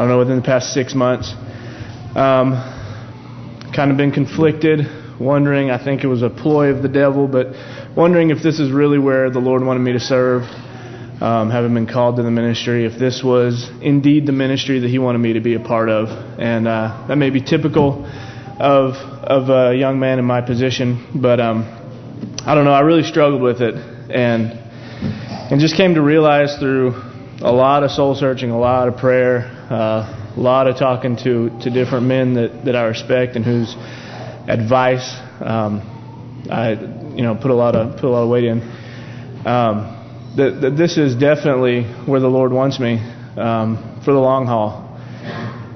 don't know, within the past six months. Um, kind of been conflicted, wondering, I think it was a ploy of the devil, but wondering if this is really where the Lord wanted me to serve, um, having been called to the ministry, if this was indeed the ministry that He wanted me to be a part of. And uh, that may be typical of of a young man in my position, but um, I don't know. I really struggled with it, and and just came to realize through a lot of soul searching, a lot of prayer, uh, a lot of talking to to different men that that I respect and whose advice um, I you know put a lot of put a lot of weight in. Um, that, this is definitely where the Lord wants me um, for the long haul,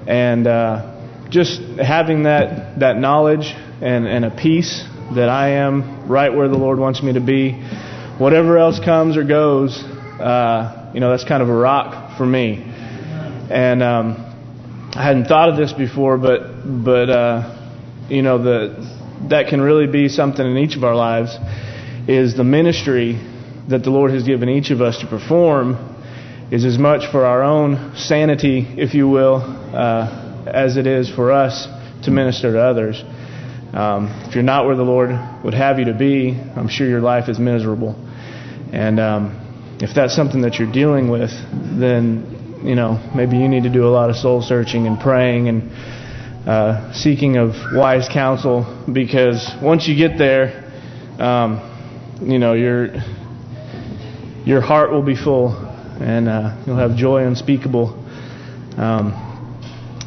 and uh, just having that that knowledge and and a peace that I am right where the Lord wants me to be. Whatever else comes or goes, uh, you know, that's kind of a rock for me. And um, I hadn't thought of this before, but but uh, you know, the that can really be something in each of our lives is the ministry that the Lord has given each of us to perform is as much for our own sanity, if you will, uh, as it is for us to minister to others. Um, if you're not where the Lord would have you to be, I'm sure your life is miserable. And um, if that's something that you're dealing with, then you know maybe you need to do a lot of soul searching and praying and uh, seeking of wise counsel. Because once you get there, um, you know your your heart will be full, and uh, you'll have joy unspeakable. Um,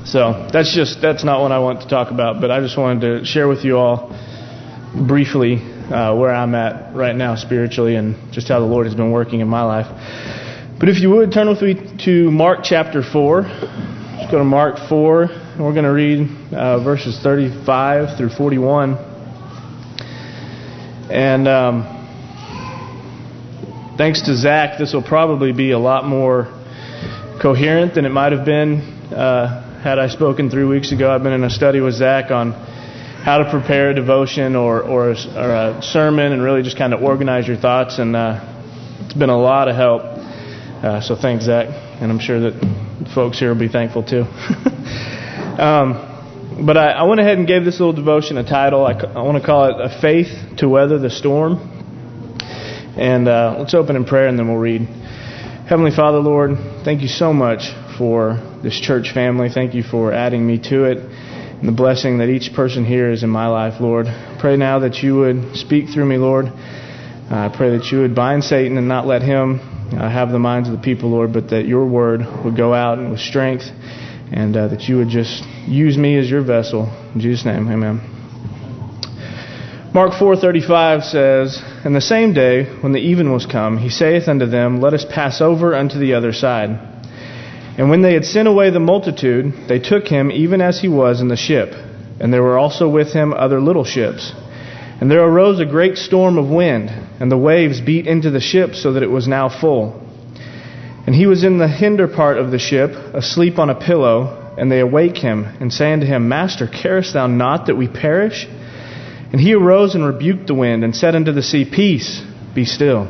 so that's just that's not what I want to talk about, but I just wanted to share with you all briefly uh, where I'm at right now spiritually and just how the Lord has been working in my life. But if you would turn with me to Mark chapter 4. Just go to Mark 4 and we're going to read uh, verses 35 through 41. And um, thanks to Zach, this will probably be a lot more coherent than it might have been uh, had I spoken three weeks ago. I've been in a study with Zach on how to prepare a devotion or or a, or a sermon and really just kind of organize your thoughts. And uh, it's been a lot of help. Uh, so thanks, Zach. And I'm sure that folks here will be thankful too. um, but I, I, went ahead and gave this little devotion a title. I, I want to call it A Faith to Weather the Storm. And uh, let's open in prayer and then we'll read. Heavenly Father, Lord, thank you so much for this church family. Thank you for adding me to it the blessing that each person here is in my life, Lord. Pray now that you would speak through me, Lord. I pray that you would bind Satan and not let him uh, have the minds of the people, Lord, but that your word would go out with strength and uh, that you would just use me as your vessel. In Jesus' name, amen. Mark 4.35 says, And the same day, when the even was come, he saith unto them, Let us pass over unto the other side. And when they had sent away the multitude, they took him even as he was in the ship. And there were also with him other little ships. And there arose a great storm of wind, and the waves beat into the ship so that it was now full. And he was in the hinder part of the ship, asleep on a pillow, and they awake him, and say unto him, Master, carest thou not that we perish? And he arose and rebuked the wind, and said unto the sea, Peace, be still.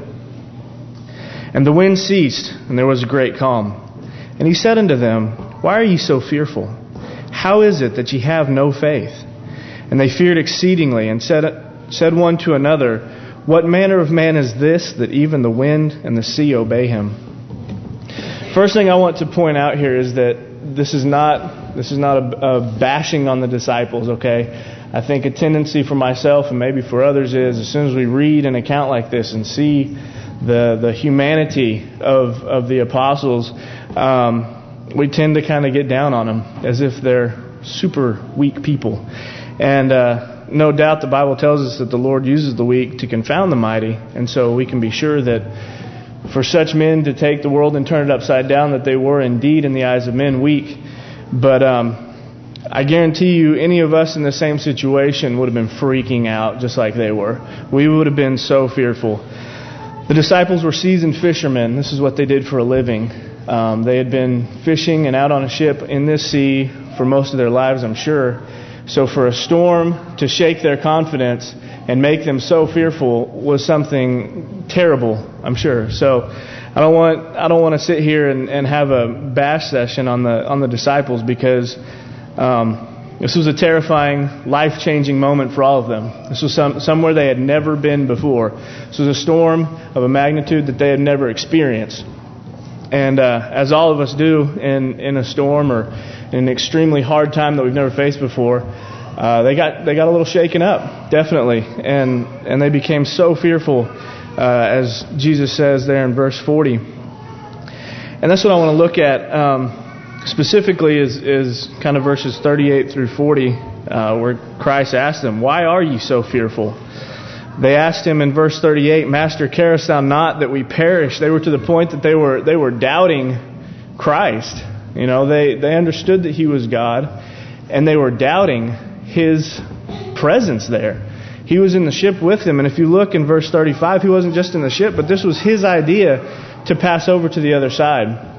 And the wind ceased, and there was a great calm. And he said unto them, Why are ye so fearful? How is it that ye have no faith? And they feared exceedingly, and said, said one to another, What manner of man is this, that even the wind and the sea obey him? First thing I want to point out here is that this is not this is not a, a bashing on the disciples, okay? I think a tendency for myself and maybe for others is as soon as we read an account like this and see the the humanity of of the apostles, um, we tend to kind of get down on them as if they're super weak people. And uh, no doubt the Bible tells us that the Lord uses the weak to confound the mighty, and so we can be sure that for such men to take the world and turn it upside down, that they were indeed in the eyes of men weak. But um, I guarantee you, any of us in the same situation would have been freaking out just like they were. We would have been so fearful. The disciples were seasoned fishermen. This is what they did for a living. Um, they had been fishing and out on a ship in this sea for most of their lives, I'm sure. So for a storm to shake their confidence and make them so fearful was something terrible, I'm sure. So I don't want I don't want to sit here and, and have a bash session on the on the disciples because um, this was a terrifying, life-changing moment for all of them. This was some, somewhere they had never been before. This was a storm of a magnitude that they had never experienced. And uh, as all of us do in in a storm or in an extremely hard time that we've never faced before, uh, they got they got a little shaken up, definitely, and and they became so fearful, uh, as Jesus says there in verse 40. And that's what I want to look at um, specifically is is kind of verses 38 through 40, uh, where Christ asked them, "Why are you so fearful?" They asked him in verse 38, Master, carest thou not that we perish? They were to the point that they were they were doubting Christ. You know, they, they understood that he was God, and they were doubting his presence there. He was in the ship with them, and if you look in verse 35, he wasn't just in the ship, but this was his idea to pass over to the other side.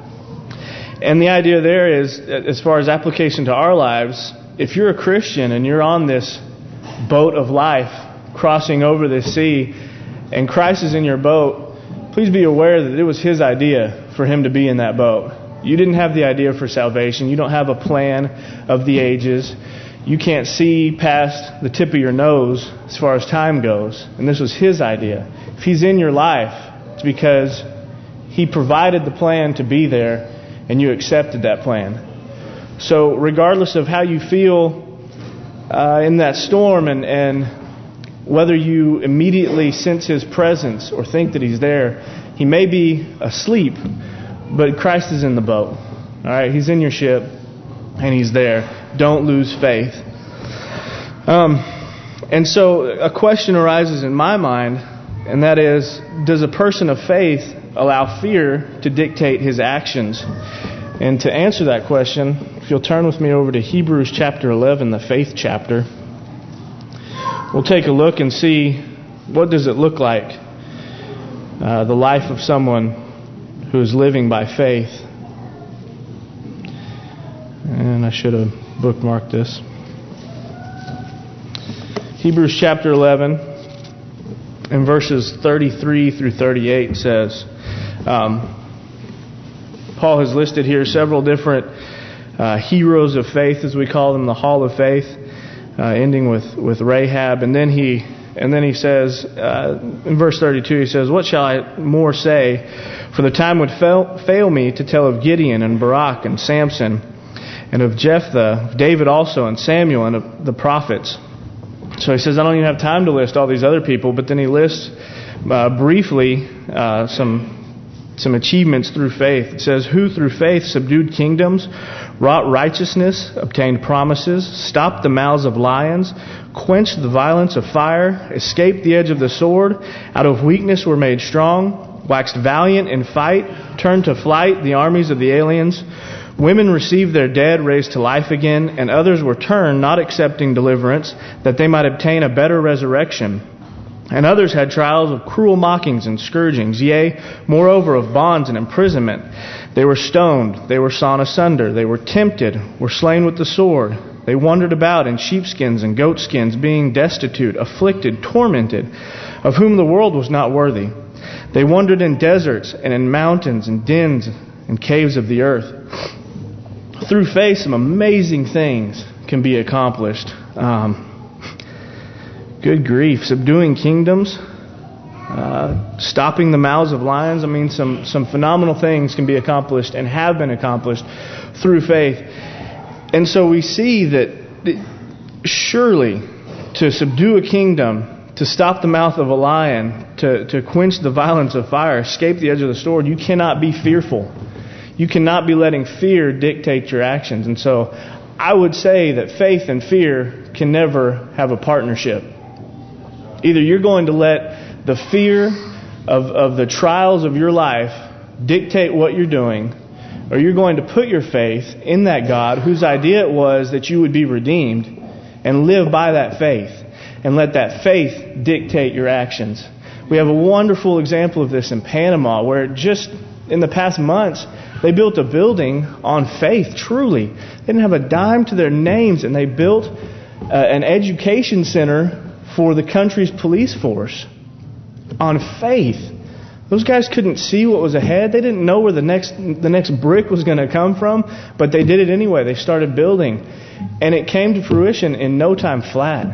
And the idea there is, as far as application to our lives, if you're a Christian and you're on this boat of life, crossing over the sea and Christ is in your boat, please be aware that it was His idea for Him to be in that boat. You didn't have the idea for salvation. You don't have a plan of the ages. You can't see past the tip of your nose as far as time goes. And this was His idea. If He's in your life, it's because He provided the plan to be there and you accepted that plan. So regardless of how you feel uh, in that storm and, and whether you immediately sense His presence or think that He's there, He may be asleep, but Christ is in the boat. All right, He's in your ship, and He's there. Don't lose faith. Um, and so a question arises in my mind, and that is, does a person of faith allow fear to dictate his actions? And to answer that question, if you'll turn with me over to Hebrews chapter 11, the faith chapter we'll take a look and see what does it look like, uh, the life of someone who is living by faith. And I should have bookmarked this. Hebrews chapter 11 and verses 33 through 38 says, um, Paul has listed here several different uh, heroes of faith, as we call them, the Hall of Faith uh, ending with with Rahab, and then he and then he says uh, in verse 32, he says, "What shall I more say? For the time would fail, fail me to tell of Gideon and Barak and Samson, and of Jephthah, David also, and Samuel, and of the prophets." So he says, "I don't even have time to list all these other people," but then he lists uh, briefly uh, some some achievements through faith. It says, Who through faith subdued kingdoms, wrought righteousness, obtained promises, stopped the mouths of lions, quenched the violence of fire, escaped the edge of the sword, out of weakness were made strong, waxed valiant in fight, turned to flight the armies of the aliens. Women received their dead raised to life again, and others were turned, not accepting deliverance, that they might obtain a better resurrection. And others had trials of cruel mockings and scourgings, yea, moreover of bonds and imprisonment. They were stoned, they were sawn asunder, they were tempted, were slain with the sword. They wandered about in sheepskins and goatskins, being destitute, afflicted, tormented, of whom the world was not worthy. They wandered in deserts and in mountains and dens and caves of the earth. Through faith, some amazing things can be accomplished. Um, Good grief. Subduing kingdoms, uh, stopping the mouths of lions. I mean, some, some phenomenal things can be accomplished and have been accomplished through faith. And so we see that surely to subdue a kingdom, to stop the mouth of a lion, to, to quench the violence of fire, escape the edge of the sword, you cannot be fearful. You cannot be letting fear dictate your actions. And so I would say that faith and fear can never have a partnership. Either you're going to let the fear of, of the trials of your life dictate what you're doing, or you're going to put your faith in that God whose idea it was that you would be redeemed and live by that faith and let that faith dictate your actions. We have a wonderful example of this in Panama where just in the past months they built a building on faith, truly. They didn't have a dime to their names and they built uh, an education center for the country's police force on faith. Those guys couldn't see what was ahead. They didn't know where the next the next brick was going to come from, but they did it anyway. They started building, and it came to fruition in no time flat.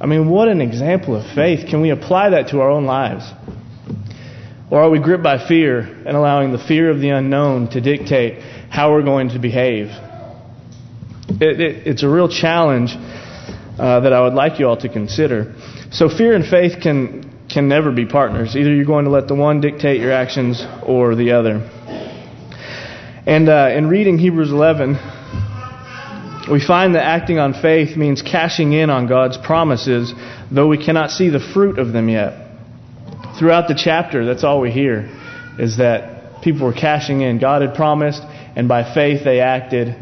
I mean, what an example of faith. Can we apply that to our own lives? Or are we gripped by fear and allowing the fear of the unknown to dictate how we're going to behave? It, it, it's a real challenge uh, that I would like you all to consider. So fear and faith can can never be partners. Either you're going to let the one dictate your actions or the other. And uh, in reading Hebrews 11, we find that acting on faith means cashing in on God's promises, though we cannot see the fruit of them yet. Throughout the chapter, that's all we hear, is that people were cashing in. God had promised, and by faith they acted,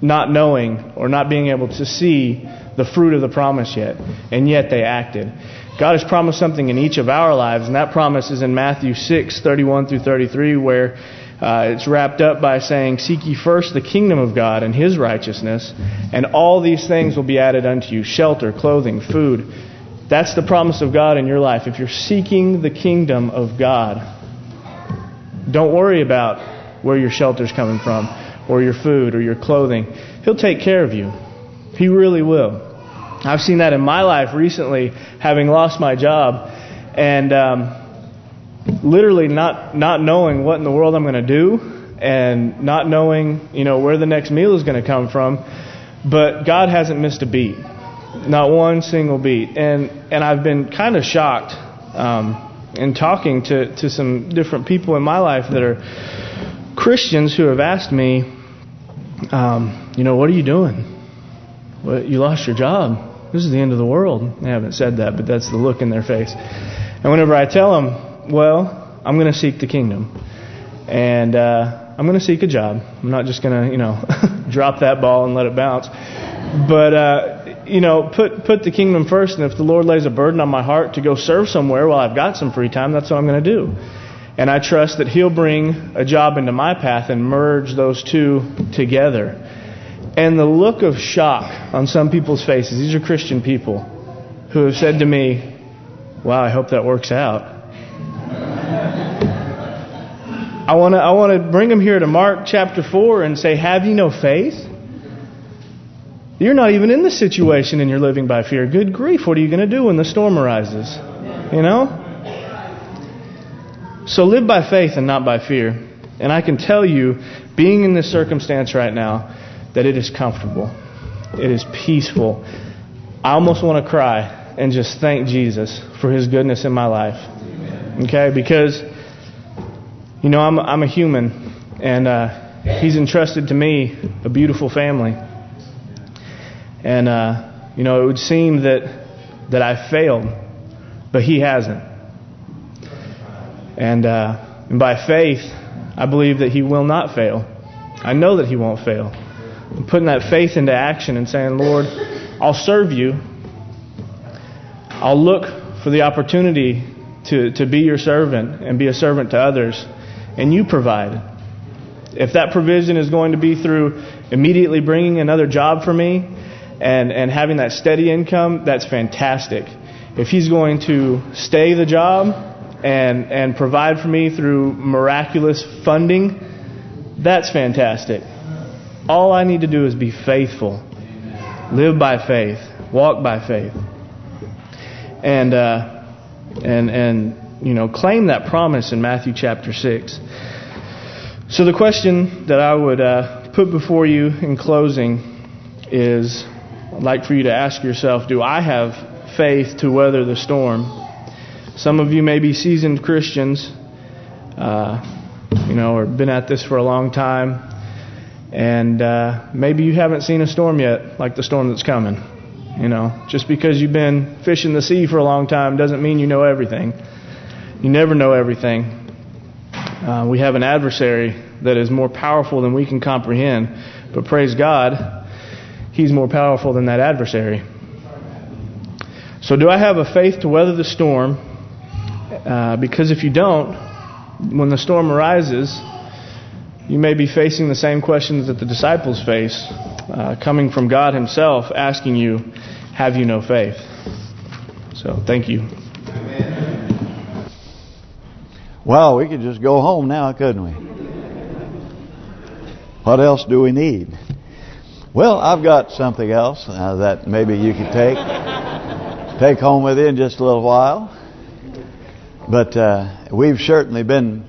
not knowing or not being able to see the fruit of the promise yet. And yet they acted. God has promised something in each of our lives, and that promise is in Matthew 6, 31 through 33, where uh, it's wrapped up by saying, Seek ye first the kingdom of God and His righteousness, and all these things will be added unto you shelter, clothing, food. That's the promise of God in your life. If you're seeking the kingdom of God, don't worry about where your shelter's coming from, or your food, or your clothing. He'll take care of you. He really will. I've seen that in my life recently, having lost my job, and um, literally not not knowing what in the world I'm going to do, and not knowing you know where the next meal is going to come from. But God hasn't missed a beat, not one single beat, and and I've been kind of shocked um, in talking to to some different people in my life that are Christians who have asked me, um, you know, what are you doing? Well, you lost your job this is the end of the world. They haven't said that, but that's the look in their face. And whenever I tell them, well, I'm going to seek the kingdom. And uh, I'm going to seek a job. I'm not just going to, you know, drop that ball and let it bounce. But, uh, you know, put put the kingdom first. And if the Lord lays a burden on my heart to go serve somewhere while I've got some free time, that's what I'm going to do. And I trust that He'll bring a job into my path and merge those two together. And the look of shock on some people's faces, these are Christian people who have said to me, wow, I hope that works out. I want to I want to bring them here to Mark chapter 4 and say, have you no faith? You're not even in the situation and you're living by fear. Good grief, what are you going to do when the storm arises? You know? So live by faith and not by fear. And I can tell you, being in this circumstance right now, that it is comfortable. It is peaceful. I almost want to cry and just thank Jesus for His goodness in my life. Okay, because you know I'm I'm a human, and uh, He's entrusted to me a beautiful family, and uh, you know it would seem that that I failed, but He hasn't, and uh, and by faith I believe that He will not fail. I know that He won't fail putting that faith into action and saying, Lord, I'll serve you. I'll look for the opportunity to, to be your servant and be a servant to others. And you provide. If that provision is going to be through immediately bringing another job for me and, and having that steady income, that's fantastic. If he's going to stay the job and, and provide for me through miraculous funding, that's fantastic. All I need to do is be faithful. Live by faith. Walk by faith. And uh, and and you know, claim that promise in Matthew chapter 6. So the question that I would uh, put before you in closing is I'd like for you to ask yourself, do I have faith to weather the storm? Some of you may be seasoned Christians, uh, you know, or been at this for a long time. And uh, maybe you haven't seen a storm yet, like the storm that's coming. You know, just because you've been fishing the sea for a long time doesn't mean you know everything. You never know everything. Uh, we have an adversary that is more powerful than we can comprehend. But praise God, He's more powerful than that adversary. So do I have a faith to weather the storm? Uh, because if you don't, when the storm arises, you may be facing the same questions that the disciples face, uh, coming from God Himself, asking you, have you no faith? So thank you. Well, we could just go home now, couldn't we? What else do we need? Well, I've got something else uh, that maybe you could take take home with you in just a little while. But uh, we've certainly been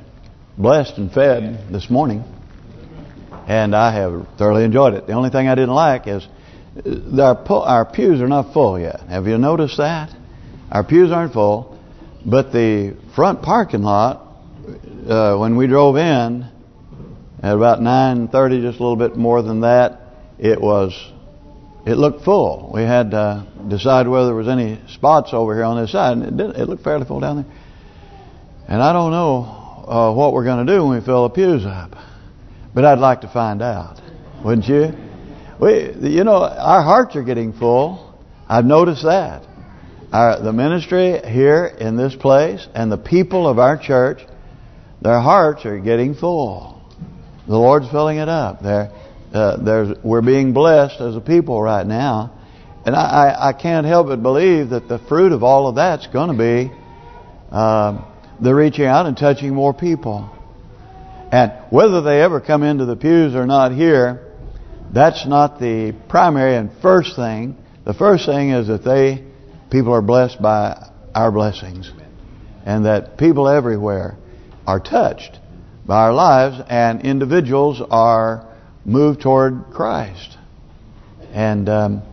blessed and fed this morning. And I have thoroughly enjoyed it. The only thing I didn't like is uh, our, our pews are not full yet. Have you noticed that? Our pews aren't full, but the front parking lot, uh, when we drove in, at about 9.30, just a little bit more than that, it was, it looked full. We had to decide whether there was any spots over here on this side, and it, did, it looked fairly full down there. And I don't know uh, what we're going to do when we fill the pews up. But I'd like to find out, wouldn't you? We, you know, our hearts are getting full. I've noticed that. Our, the ministry here in this place and the people of our church, their hearts are getting full. The Lord's filling it up. They're, uh, there's, we're being blessed as a people right now. And I, I, I, can't help but believe that the fruit of all of that's going to be uh, the reaching out and touching more people. And whether they ever come into the pews or not here, that's not the primary and first thing. The first thing is that they, people are blessed by our blessings. And that people everywhere are touched by our lives and individuals are moved toward Christ. And um,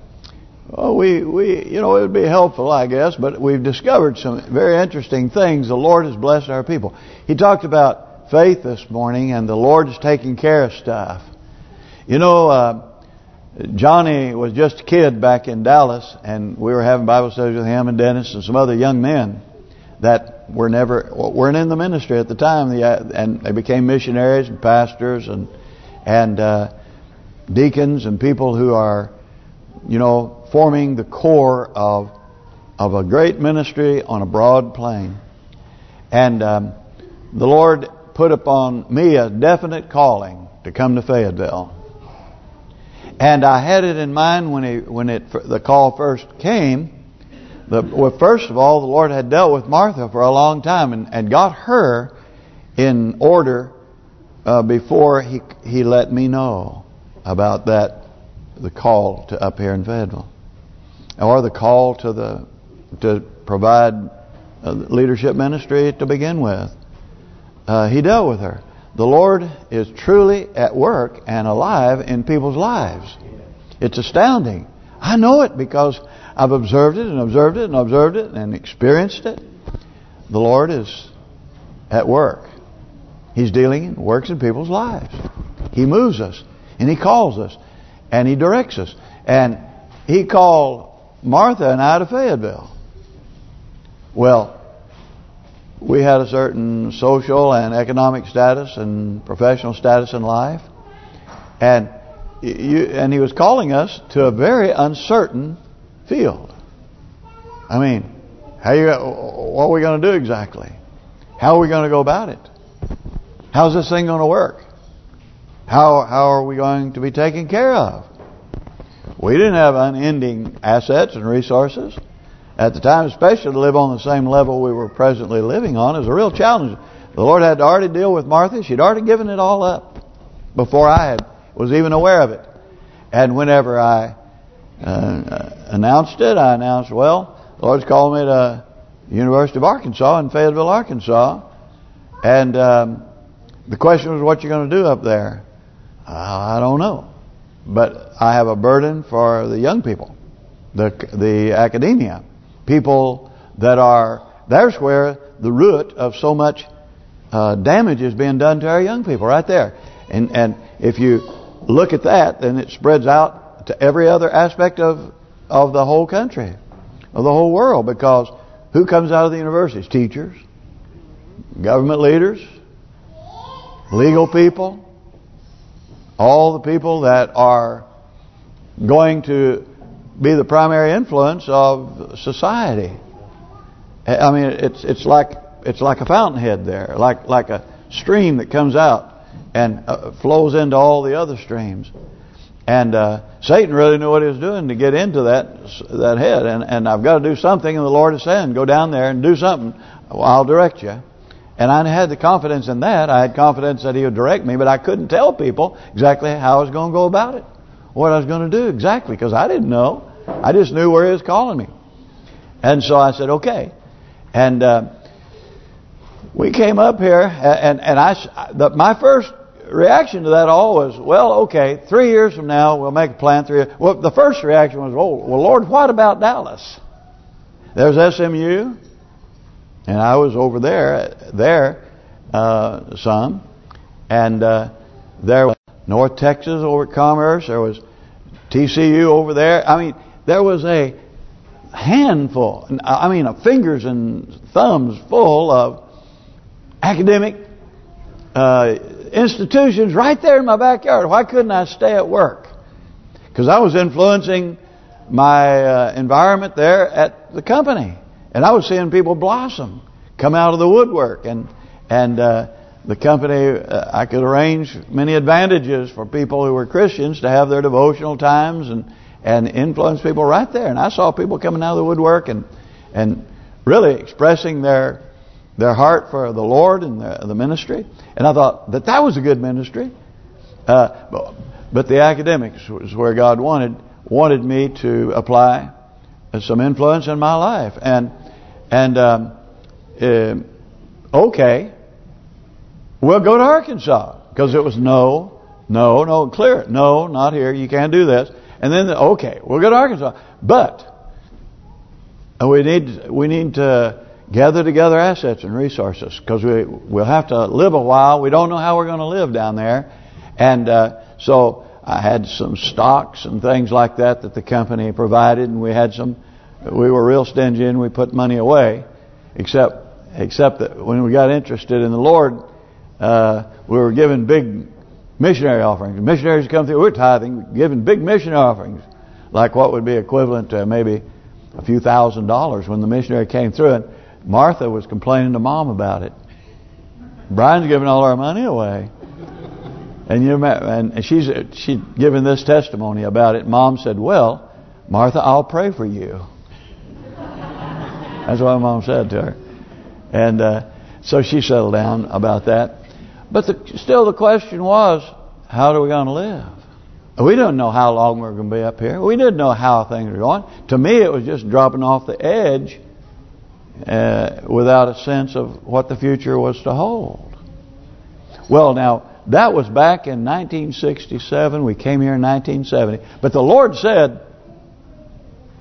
well, we we you know it would be helpful, I guess, but we've discovered some very interesting things. The Lord has blessed our people. He talked about faith this morning, and the Lord is taking care of stuff. You know, uh, Johnny was just a kid back in Dallas, and we were having Bible studies with him and Dennis and some other young men that were never weren't in the ministry at the time, and they became missionaries and pastors and and uh, deacons and people who are, you know, forming the core of of a great ministry on a broad plane. And um, the Lord put upon me a definite calling to come to Fayetteville. And I had it in mind when he when it the call first came the, well, first of all, the Lord had dealt with Martha for a long time and, and got her in order uh, before he he let me know about that the call to up here in Fayetteville, or the call to the to provide uh, leadership ministry to begin with. Uh, he dealt with her. The Lord is truly at work and alive in people's lives. It's astounding. I know it because I've observed it and observed it and observed it and experienced it. The Lord is at work. He's dealing and works in people's lives. He moves us and He calls us and He directs us. And He called Martha and I to Fayetteville. Well, we had a certain social and economic status and professional status in life. And you, and he was calling us to a very uncertain field. I mean, how you what are we going to do exactly? How are we going to go about it? How's this thing going to work? How how are we going to be taken care of? We didn't have unending assets and resources. At the time, especially to live on the same level we were presently living on is a real challenge. The Lord had to already deal with Martha. She'd already given it all up before I had was even aware of it. And whenever I uh, announced it, I announced, well, the Lord's calling me to University of Arkansas in Fayetteville, Arkansas. And um, the question was, what you going to do up there? Uh, I don't know. But I have a burden for the young people, the the academia, people that are, there's where the root of so much uh, damage is being done to our young people, right there. And and if you look at that, then it spreads out to every other aspect of of the whole country, of the whole world. Because who comes out of the universities? Teachers, government leaders, legal people, all the people that are going to be the primary influence of society. I mean, it's it's like it's like a fountainhead there, like like a stream that comes out and uh, flows into all the other streams. And uh, Satan really knew what he was doing to get into that that head. And and I've got to do something. And the Lord is saying, go down there and do something. I'll direct you. And I had the confidence in that. I had confidence that he would direct me, but I couldn't tell people exactly how I was going to go about it. What I was going to do exactly, because I didn't know. I just knew where he was calling me. And so I said, okay. And uh, we came up here, and and I, the, my first reaction to that all was, well, okay, three years from now we'll make a plan. Three. Well, the first reaction was, oh, well, Lord, what about Dallas? There's SMU, and I was over there, there, uh, some, and uh, there was North Texas over at Commerce. There was TCU over there. I mean, there was a handful, I mean, a fingers and thumbs full of academic uh, institutions right there in my backyard. Why couldn't I stay at work? Because I was influencing my uh, environment there at the company. And I was seeing people blossom, come out of the woodwork. And and uh, the company, uh, I could arrange many advantages for people who were Christians to have their devotional times and and influence people right there. And I saw people coming out of the woodwork and and really expressing their their heart for the Lord and the, the ministry. And I thought that that was a good ministry. Uh, but, but the academics was where God wanted wanted me to apply some influence in my life. And and um, uh, okay, we'll go to Arkansas because it was no, no, no, clear. No, not here. You can't do this. And then okay, we'll go to Arkansas, but we need we need to gather together assets and resources because we we'll have to live a while. We don't know how we're going to live down there, and uh, so I had some stocks and things like that that the company provided, and we had some. We were real stingy and we put money away, except except that when we got interested in the Lord, uh, we were given big missionary offerings. Missionaries come through, we're tithing, giving big missionary offerings, like what would be equivalent to maybe a few thousand dollars when the missionary came through. And Martha was complaining to Mom about it. Brian's giving all our money away. And you and she's she's given this testimony about it. Mom said, "Well, Martha, I'll pray for you." That's what my Mom said to her. And uh, so she settled down about that. But the, still the question was, how are we going to live? We don't know how long we're going to be up here. We didn't know how things were going. To me, it was just dropping off the edge uh, without a sense of what the future was to hold. Well, now, that was back in 1967. We came here in 1970. But the Lord said,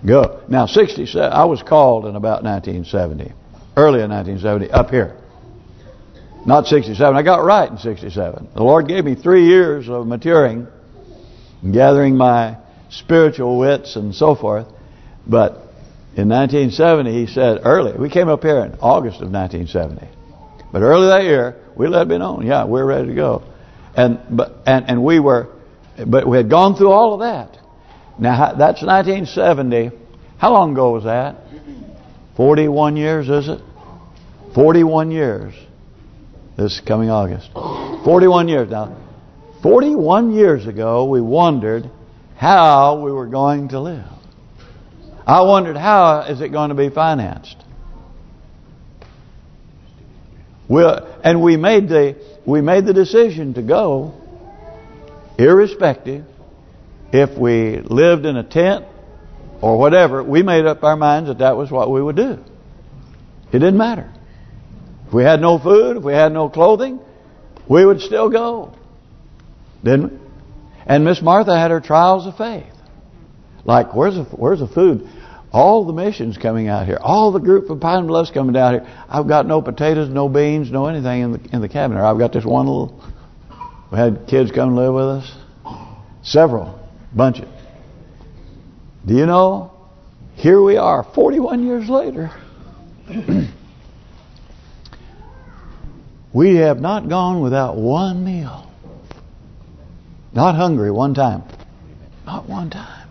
go. Now, 67, I was called in about 1970. Early in 1970, up here. Not 67. I got right in 67. The Lord gave me three years of maturing, gathering my spiritual wits and so forth. But in 1970, he said, early, we came up here in August of 1970. But early that year, we let it be known, yeah, we're ready to go. And but and and we were, but we had gone through all of that. Now that's 1970. How long ago was that? 41 years, is it? 41 years. This coming August. 41 years now. 41 years ago, we wondered how we were going to live. I wondered how is it going to be financed. Well, and we made the we made the decision to go, irrespective if we lived in a tent or whatever. We made up our minds that that was what we would do. It didn't matter. If we had no food, if we had no clothing, we would still go. Didn't we? And Miss Martha had her trials of faith. Like, where's the, where's the food? All the missions coming out here. All the group from Pine Bluffs coming down here. I've got no potatoes, no beans, no anything in the in the cabinet. I've got this one little... We had kids come live with us. Several. Bunches. Do you know? Here we are, 41 years later. we have not gone without one meal. Not hungry one time. Not one time.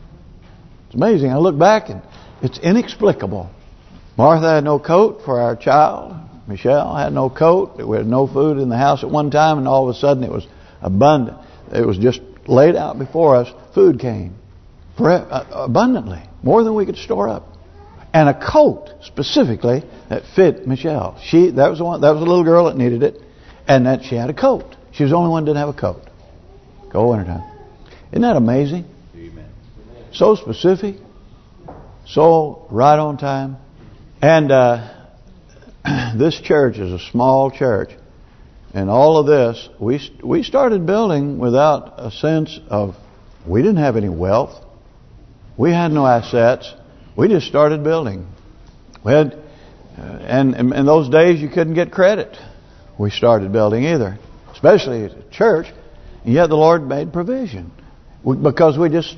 It's amazing. I look back and it's inexplicable. Martha had no coat for our child. Michelle had no coat. We had no food in the house at one time, and all of a sudden it was abundant. It was just laid out before us, food came for uh, abundantly, more than we could store up, and a coat specifically that fit Michelle. She that was the one that was a little girl that needed it, and that she had a coat. She was the only one that didn't have a coat. Go wintertime. Isn't that amazing? Amen. So specific, so right on time, and uh, this church is a small church. And all of this, we we started building without a sense of, we didn't have any wealth. We had no assets. We just started building. We had, uh, and in those days you couldn't get credit. We started building either, especially at church. And yet the Lord made provision because we just,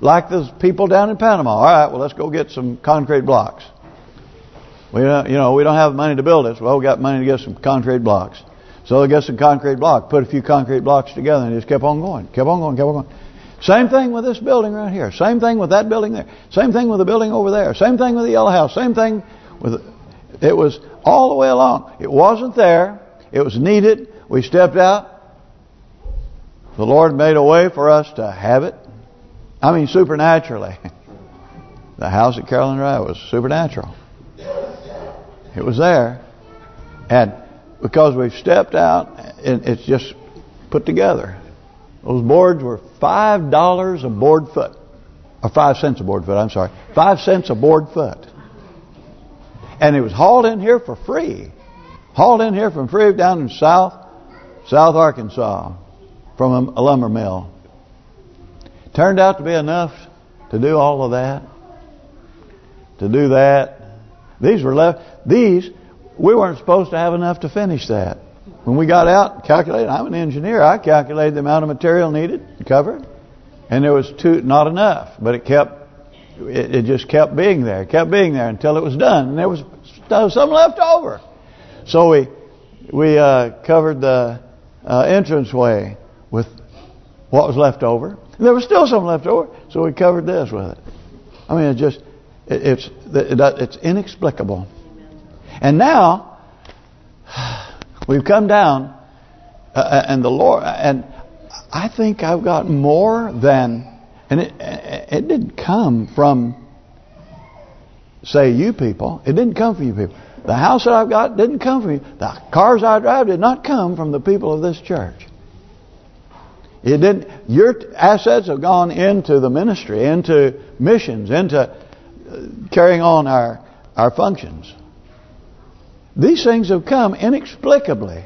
like those people down in Panama. All right, well let's go get some concrete blocks. We don't, you know, we don't have money to build this. Well, we got money to get some concrete blocks. So they get some concrete block, put a few concrete blocks together, and just kept on going, kept on going, kept on going. Same thing with this building right here. Same thing with that building there. Same thing with the building over there. Same thing with the yellow house. Same thing with it was all the way along. It wasn't there. It was needed. We stepped out. The Lord made a way for us to have it. I mean, supernaturally. The house at Carolyn Drive was supernatural. It was there. And because we've stepped out, and it's just put together. Those boards were five dollars a board foot, or five cents a board foot. I'm sorry, five cents a board foot, and it was hauled in here for free, hauled in here from free down in South South Arkansas from a, a lumber mill. Turned out to be enough to do all of that. To do that, these were left. These we weren't supposed to have enough to finish that. When we got out, calculated, I'm an engineer, I calculated the amount of material needed to cover it. And there was two, not enough, but it kept, it, it just kept being there, kept being there until it was done. And there was some left over. So we we uh, covered the uh, entranceway with what was left over. And there was still some left over, so we covered this with it. I mean, it just, it, it's it, it's inexplicable. And now, we've come down, uh, uh, and the Lord, and I think I've got more than, and it, it didn't come from, say, you people. It didn't come from you people. The house that I've got didn't come from you. The cars I drive did not come from the people of this church. It didn't. Your assets have gone into the ministry, into missions, into uh, carrying on our our functions. These things have come inexplicably.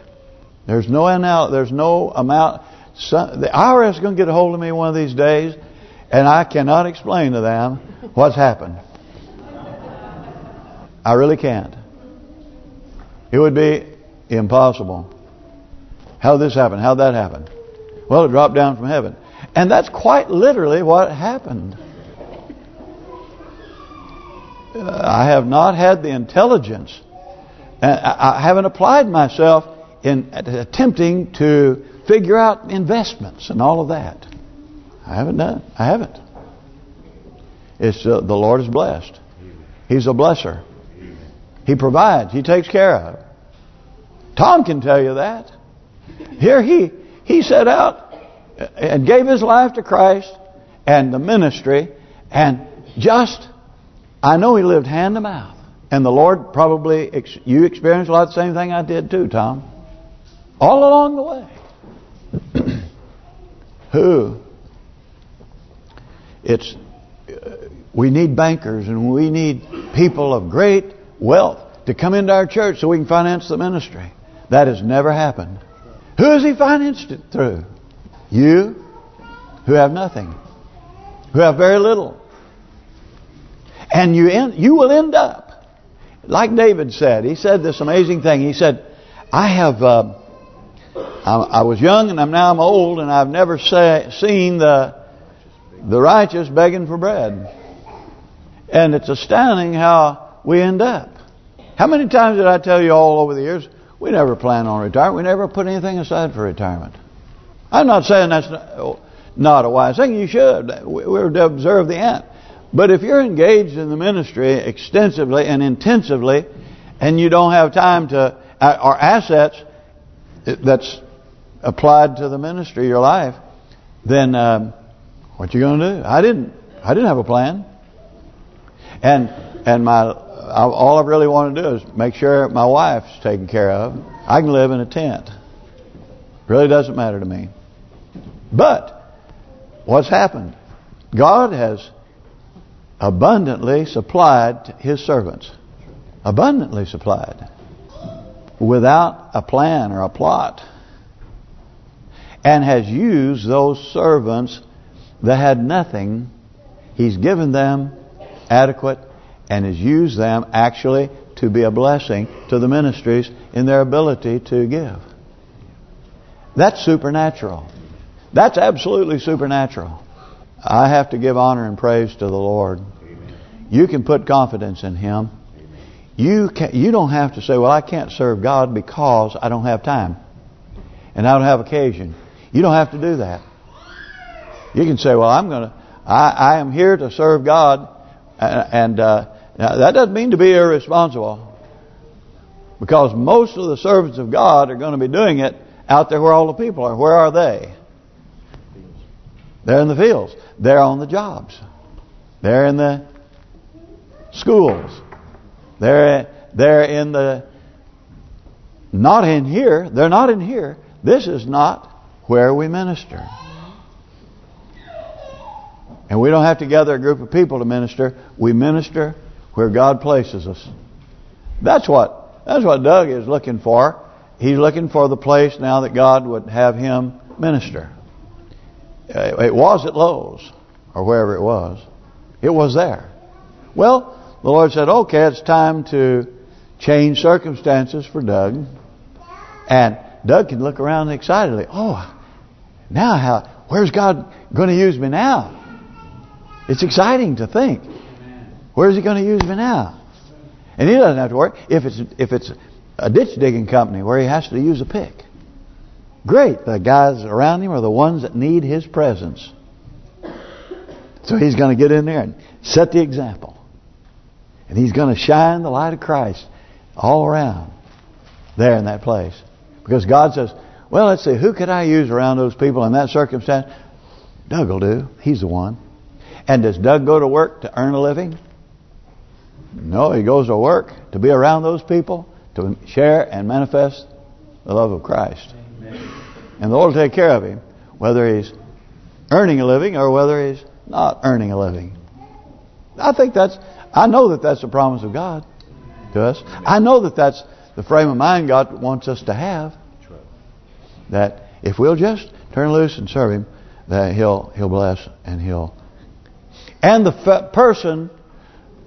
There's no amount. There's no amount. Some, the IRS is going to get a hold of me one of these days, and I cannot explain to them what's happened. I really can't. It would be impossible. How did this happen? How did that happen? Well, it dropped down from heaven. And that's quite literally what happened. Uh, I have not had the intelligence I haven't applied myself in attempting to figure out investments and all of that. I haven't done. I haven't. It's uh, the Lord is blessed. He's a blesser. He provides. He takes care of. Tom can tell you that. Here he he set out and gave his life to Christ and the ministry and just I know he lived hand to mouth. And the Lord probably, ex you experienced a lot of the same thing I did too, Tom. All along the way. Who? It's, uh, we need bankers and we need people of great wealth to come into our church so we can finance the ministry. That has never happened. Who has he financed it through? You, who have nothing. Who have very little. And you end, you will end up like David said, he said this amazing thing. He said, I have, uh, I, I, was young and I'm now I'm old and I've never say, seen the the righteous begging for bread. And it's astounding how we end up. How many times did I tell you all over the years, we never plan on retirement. We never put anything aside for retirement. I'm not saying that's not, a wise thing. You should. We're to observe the end. But if you're engaged in the ministry extensively and intensively, and you don't have time to, uh, or assets that's applied to the ministry, your life, then um, what you going to do? I didn't. I didn't have a plan. And and my all I really want to do is make sure my wife's taken care of. I can live in a tent. Really doesn't matter to me. But what's happened? God has abundantly supplied His servants. Abundantly supplied. Without a plan or a plot. And has used those servants that had nothing. He's given them adequate and has used them actually to be a blessing to the ministries in their ability to give. That's supernatural. That's absolutely supernatural. I have to give honor and praise to the Lord. You can put confidence in Him. You can, you don't have to say, well, I can't serve God because I don't have time. And I don't have occasion. You don't have to do that. You can say, well, I'm going to, I, am here to serve God. And uh, that doesn't mean to be irresponsible. Because most of the servants of God are going to be doing it out there where all the people are. Where are they? They're in the fields. They're on the jobs. They're in the schools. They're they're in the not in here. They're not in here. This is not where we minister. And we don't have to gather a group of people to minister. We minister where God places us. That's what that's what Doug is looking for. He's looking for the place now that God would have him minister. Uh, it was at Lowe's or wherever it was. It was there. Well, the Lord said, okay, it's time to change circumstances for Doug. And Doug can look around excitedly. Oh, now how? Where's God going to use me now? It's exciting to think. Where's He going to use me now? And he doesn't have to worry if it's if it's a ditch digging company where he has to use a pick. Great, the guys around him are the ones that need his presence. So he's going to get in there and set the example. And he's going to shine the light of Christ all around there in that place. Because God says, well, let's see, who could I use around those people in that circumstance? Doug will do. He's the one. And does Doug go to work to earn a living? No, he goes to work to be around those people, to share and manifest the love of Christ. Amen. And the Lord will take care of him, whether he's earning a living or whether he's not earning a living. I think that's, I know that that's the promise of God to us. I know that that's the frame of mind God wants us to have. That if we'll just turn loose and serve Him, that He'll He'll bless and He'll. And the person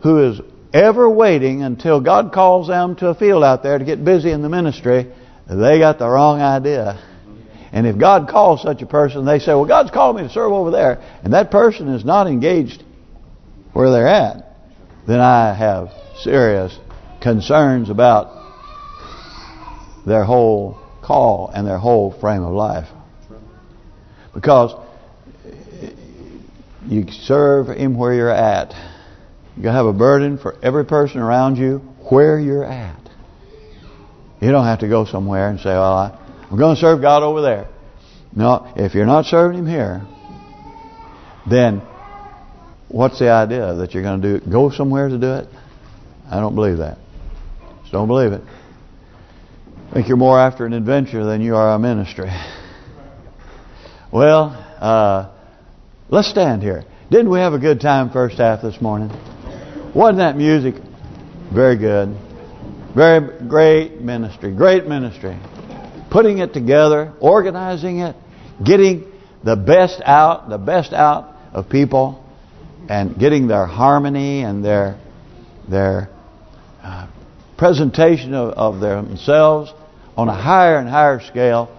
who is ever waiting until God calls them to a field out there to get busy in the ministry, they got the wrong idea. And if God calls such a person, they say, well, God's called me to serve over there, and that person is not engaged where they're at, then I have serious concerns about their whole call and their whole frame of life. Because you serve Him where you're at. You have a burden for every person around you where you're at. You don't have to go somewhere and say, well, I, I'm going to serve God over there. No, if you're not serving Him here, then what's the idea that you're going to do? Go somewhere to do it? I don't believe that. Just don't believe it. I think you're more after an adventure than you are a ministry. Well, uh, let's stand here. Didn't we have a good time first half this morning? Wasn't that music very good? Very great ministry. Great ministry. Putting it together, organizing it, getting the best out, the best out of people, and getting their harmony and their their uh, presentation of, of themselves on a higher and higher scale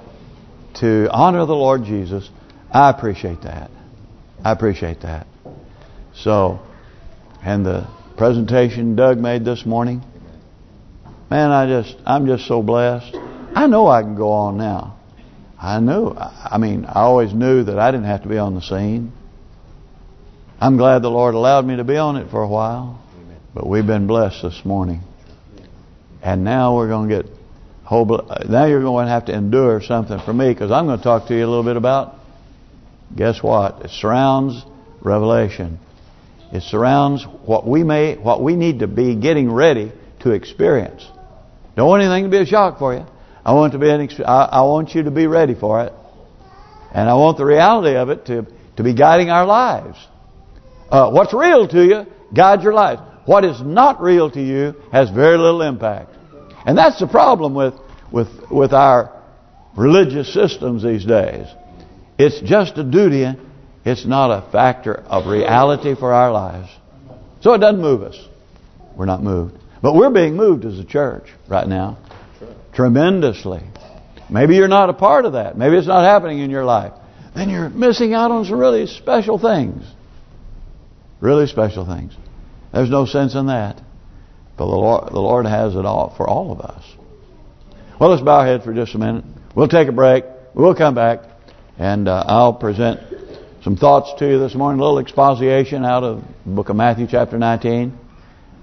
to honor the Lord Jesus. I appreciate that. I appreciate that. So, and the presentation Doug made this morning. Man, I just I'm just so blessed. I know I can go on now. I knew. I mean, I always knew that I didn't have to be on the scene. I'm glad the Lord allowed me to be on it for a while. But we've been blessed this morning. And now we're going to get whole. Now you're going to have to endure something for me because I'm going to talk to you a little bit about guess what? It surrounds revelation. It surrounds what we may, what we need to be getting ready to experience. Don't want anything to be a shock for you. I want to be an. I, I want you to be ready for it, and I want the reality of it to to be guiding our lives. Uh, what's real to you guides your life. What is not real to you has very little impact, and that's the problem with with with our religious systems these days. It's just a duty. It's not a factor of reality for our lives. So it doesn't move us. We're not moved. But we're being moved as a church right now. Tremendously. Maybe you're not a part of that. Maybe it's not happening in your life. Then you're missing out on some really special things. Really special things. There's no sense in that. But the Lord, the Lord has it all for all of us. Well, let's bow our head for just a minute. We'll take a break. We'll come back. And uh, I'll present some thoughts to you this morning. A little exposition out of the book of Matthew chapter 19.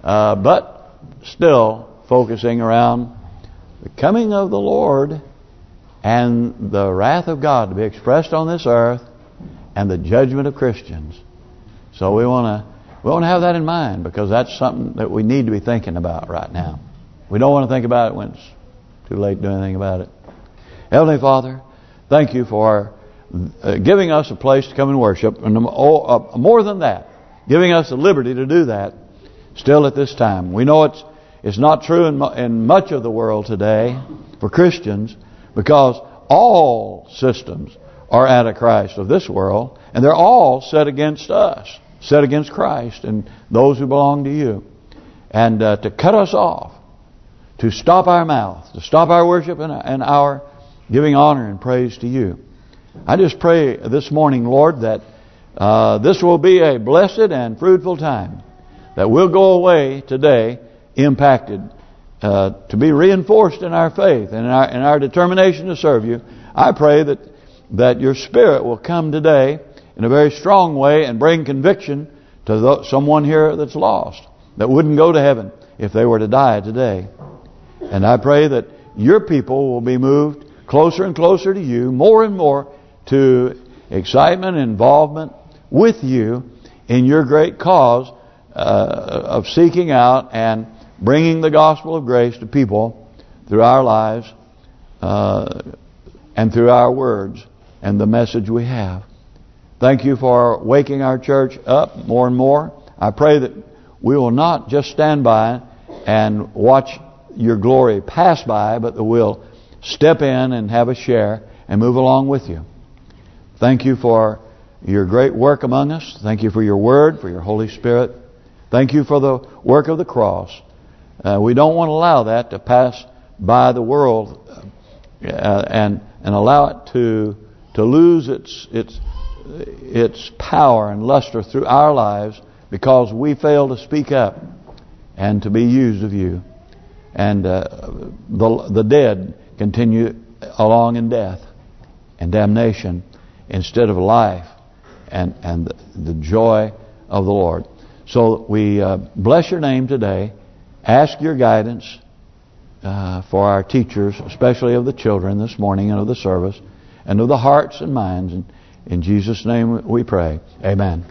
Uh, but still focusing around the coming of the Lord and the wrath of God to be expressed on this earth and the judgment of Christians. So we want to we want to have that in mind because that's something that we need to be thinking about right now. We don't want to think about it when it's too late to do anything about it. Heavenly Father, thank you for uh, giving us a place to come and worship, and uh, more than that, giving us the liberty to do that still at this time. We know it's it's not true in, in much of the world today for Christians because all systems are antichrist of this world, and they're all set against us, set against Christ and those who belong to you. And uh, to cut us off, to stop our mouth, to stop our worship and, and our giving honor and praise to you. I just pray this morning, Lord, that uh, this will be a blessed and fruitful time. That we'll go away today impacted uh, to be reinforced in our faith and in our, in our determination to serve you. I pray that that your Spirit will come today in a very strong way and bring conviction to the, someone here that's lost, that wouldn't go to heaven if they were to die today. And I pray that your people will be moved closer and closer to you, more and more to excitement involvement with you in your great cause uh, of seeking out and bringing the gospel of grace to people through our lives uh, and through our words and the message we have. Thank you for waking our church up more and more. I pray that we will not just stand by and watch your glory pass by, but that we'll step in and have a share and move along with you. Thank you for your great work among us. Thank you for your word, for your Holy Spirit. Thank you for the work of the cross. Uh, we don't want to allow that to pass by the world uh, and and allow it to to lose its its its power and luster through our lives because we fail to speak up and to be used of you. And uh, the the dead continue along in death and damnation instead of life and and the, joy of the Lord. So we uh, bless your name today. Ask your guidance uh, for our teachers, especially of the children this morning and of the service, and of the hearts and minds. And in Jesus' name we pray. Amen.